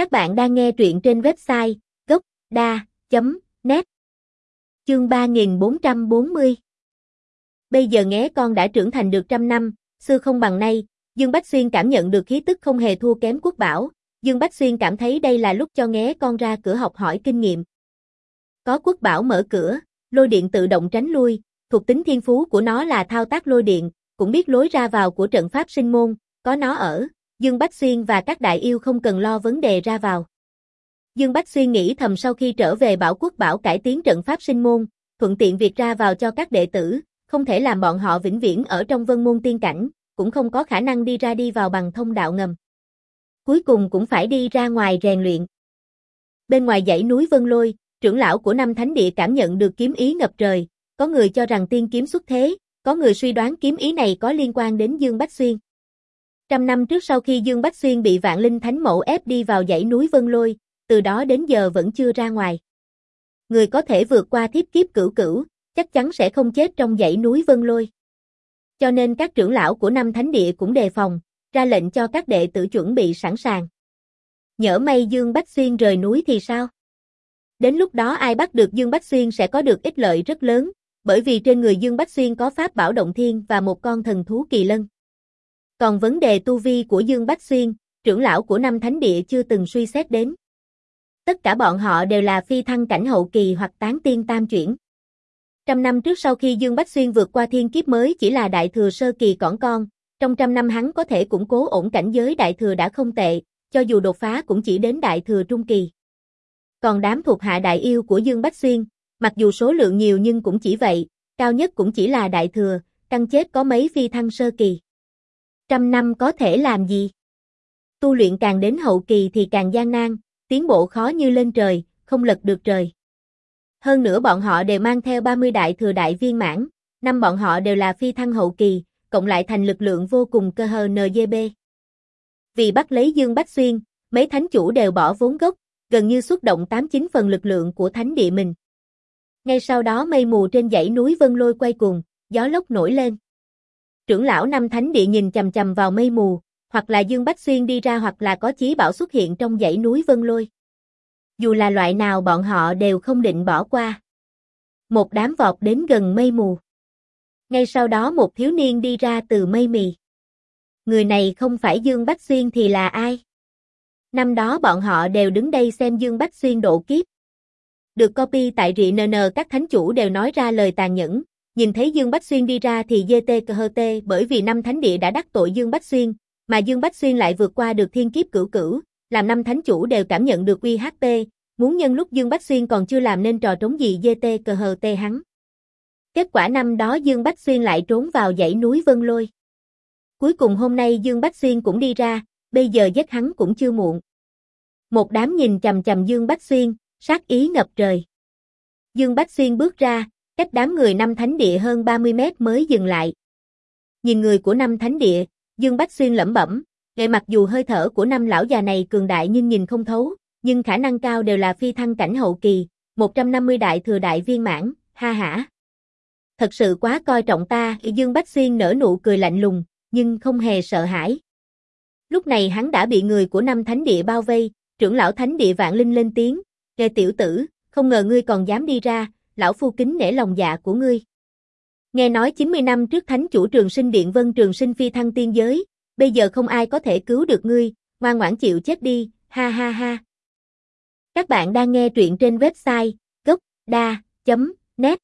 Các bạn đang nghe truyện trên website gốc.da.net Chương 3440 Bây giờ nghe con đã trưởng thành được trăm năm, xưa không bằng nay, Dương Bách Xuyên cảm nhận được khí tức không hề thua kém quốc bảo, Dương Bách Xuyên cảm thấy đây là lúc cho nghe con ra cửa học hỏi kinh nghiệm. Có quốc bảo mở cửa, lôi điện tự động tránh lui, thuộc tính thiên phú của nó là thao tác lôi điện, cũng biết lối ra vào của trận pháp sinh môn, có nó ở, Dương Bách Xuyên và các đại yêu không cần lo vấn đề ra vào. Dương Bách Xuyên nghĩ thầm sau khi trở về bảo quốc bảo cải tiến trận pháp sinh môn, thuận tiện việc ra vào cho các đệ tử, không thể làm bọn họ vĩnh viễn ở trong vân môn tiên cảnh, cũng không có khả năng đi ra đi vào bằng thông đạo ngầm. Cuối cùng cũng phải đi ra ngoài rèn luyện. Bên ngoài dãy núi Vân Lôi, trưởng lão của năm thánh địa cảm nhận được kiếm ý ngập trời, có người cho rằng tiên kiếm xuất thế, có người suy đoán kiếm ý này có liên quan đến Dương Bách Xuyên. Trăm năm trước sau khi Dương Bách Xuyên bị vạn linh thánh mẫu ép đi vào dãy núi Vân Lôi, từ đó đến giờ vẫn chưa ra ngoài. Người có thể vượt qua thiếp kiếp cửu cửu, chắc chắn sẽ không chết trong dãy núi Vân Lôi. Cho nên các trưởng lão của năm thánh địa cũng đề phòng, ra lệnh cho các đệ tử chuẩn bị sẵn sàng. Nhỡ may Dương Bách Xuyên rời núi thì sao? Đến lúc đó ai bắt được Dương Bách Xuyên sẽ có được ích lợi rất lớn, bởi vì trên người Dương Bách Xuyên có pháp bảo động thiên và một con thần thú kỳ lân. Còn vấn đề tu vi của Dương Bách Xuyên, trưởng lão của năm thánh địa chưa từng suy xét đến. Tất cả bọn họ đều là phi thăng cảnh hậu kỳ hoặc tán tiên tam chuyển. Trăm năm trước sau khi Dương Bách Xuyên vượt qua thiên kiếp mới chỉ là đại thừa sơ kỳ cỏn con, trong trăm năm hắn có thể củng cố ổn cảnh giới đại thừa đã không tệ, cho dù đột phá cũng chỉ đến đại thừa trung kỳ. Còn đám thuộc hạ đại yêu của Dương Bách Xuyên, mặc dù số lượng nhiều nhưng cũng chỉ vậy, cao nhất cũng chỉ là đại thừa, căn chết có mấy phi thăng sơ kỳ. Trăm năm có thể làm gì? Tu luyện càng đến hậu kỳ thì càng gian nan, tiến bộ khó như lên trời, không lật được trời. Hơn nữa bọn họ đều mang theo 30 đại thừa đại viên mãn, năm bọn họ đều là phi thăng hậu kỳ, cộng lại thành lực lượng vô cùng cơ hờ NGB. Vì bắt lấy Dương Bách Xuyên, mấy thánh chủ đều bỏ vốn gốc, gần như xuất động 89 phần lực lượng của thánh địa mình. Ngay sau đó mây mù trên dãy núi Vân Lôi quay cuồng, gió lốc nổi lên. Trưởng lão năm thánh địa nhìn chầm chầm vào mây mù, hoặc là Dương Bách Xuyên đi ra hoặc là có chí bảo xuất hiện trong dãy núi Vân Lôi. Dù là loại nào bọn họ đều không định bỏ qua. Một đám vọt đến gần mây mù. Ngay sau đó một thiếu niên đi ra từ mây mì. Người này không phải Dương Bách Xuyên thì là ai? Năm đó bọn họ đều đứng đây xem Dương Bách Xuyên độ kiếp. Được copy tại rị nờ nờ các thánh chủ đều nói ra lời tàn nhẫn, nhìn thấy Dương Bách Xuyên đi ra thì dê tê cơ hơ tê bởi vì năm thánh địa đã đắc tội Dương Bách Xuyên, mà Dương Bách Xuyên lại vượt qua được thiên kiếp cửu cửu, làm năm thánh chủ đều cảm nhận được uy HP, muốn nhân lúc Dương Bách Xuyên còn chưa làm nên trò trống gì dê tê hờ tê hắn. Kết quả năm đó Dương Bách Xuyên lại trốn vào dãy núi Vân Lôi. Cuối cùng hôm nay Dương Bách Xuyên cũng đi ra, bây giờ giết hắn cũng chưa muộn. Một đám nhìn chầm chầm Dương Bách Xuyên, sát ý ngập trời. Dương Bách Xuyên bước ra, cách đám người năm thánh địa hơn 30 mét mới dừng lại. Nhìn người của năm thánh địa, Dương Bách Xuyên lẩm bẩm, ngày mặc dù hơi thở của năm lão già này cường đại nhưng nhìn không thấu, nhưng khả năng cao đều là phi thăng cảnh hậu kỳ, 150 đại thừa đại viên mãn, ha hả. Thật sự quá coi trọng ta, Dương Bách Xuyên nở nụ cười lạnh lùng, nhưng không hề sợ hãi. Lúc này hắn đã bị người của năm thánh địa bao vây, trưởng lão thánh địa vạn linh lên tiếng, "Kê tiểu tử, không ngờ ngươi còn dám đi ra, lão phu kính nể lòng dạ của ngươi. Nghe nói 90 năm trước thánh chủ trường sinh điện vân trường sinh phi thăng tiên giới, bây giờ không ai có thể cứu được ngươi, ngoan ngoãn chịu chết đi, ha ha ha. Các bạn đang nghe truyện trên website gocda.net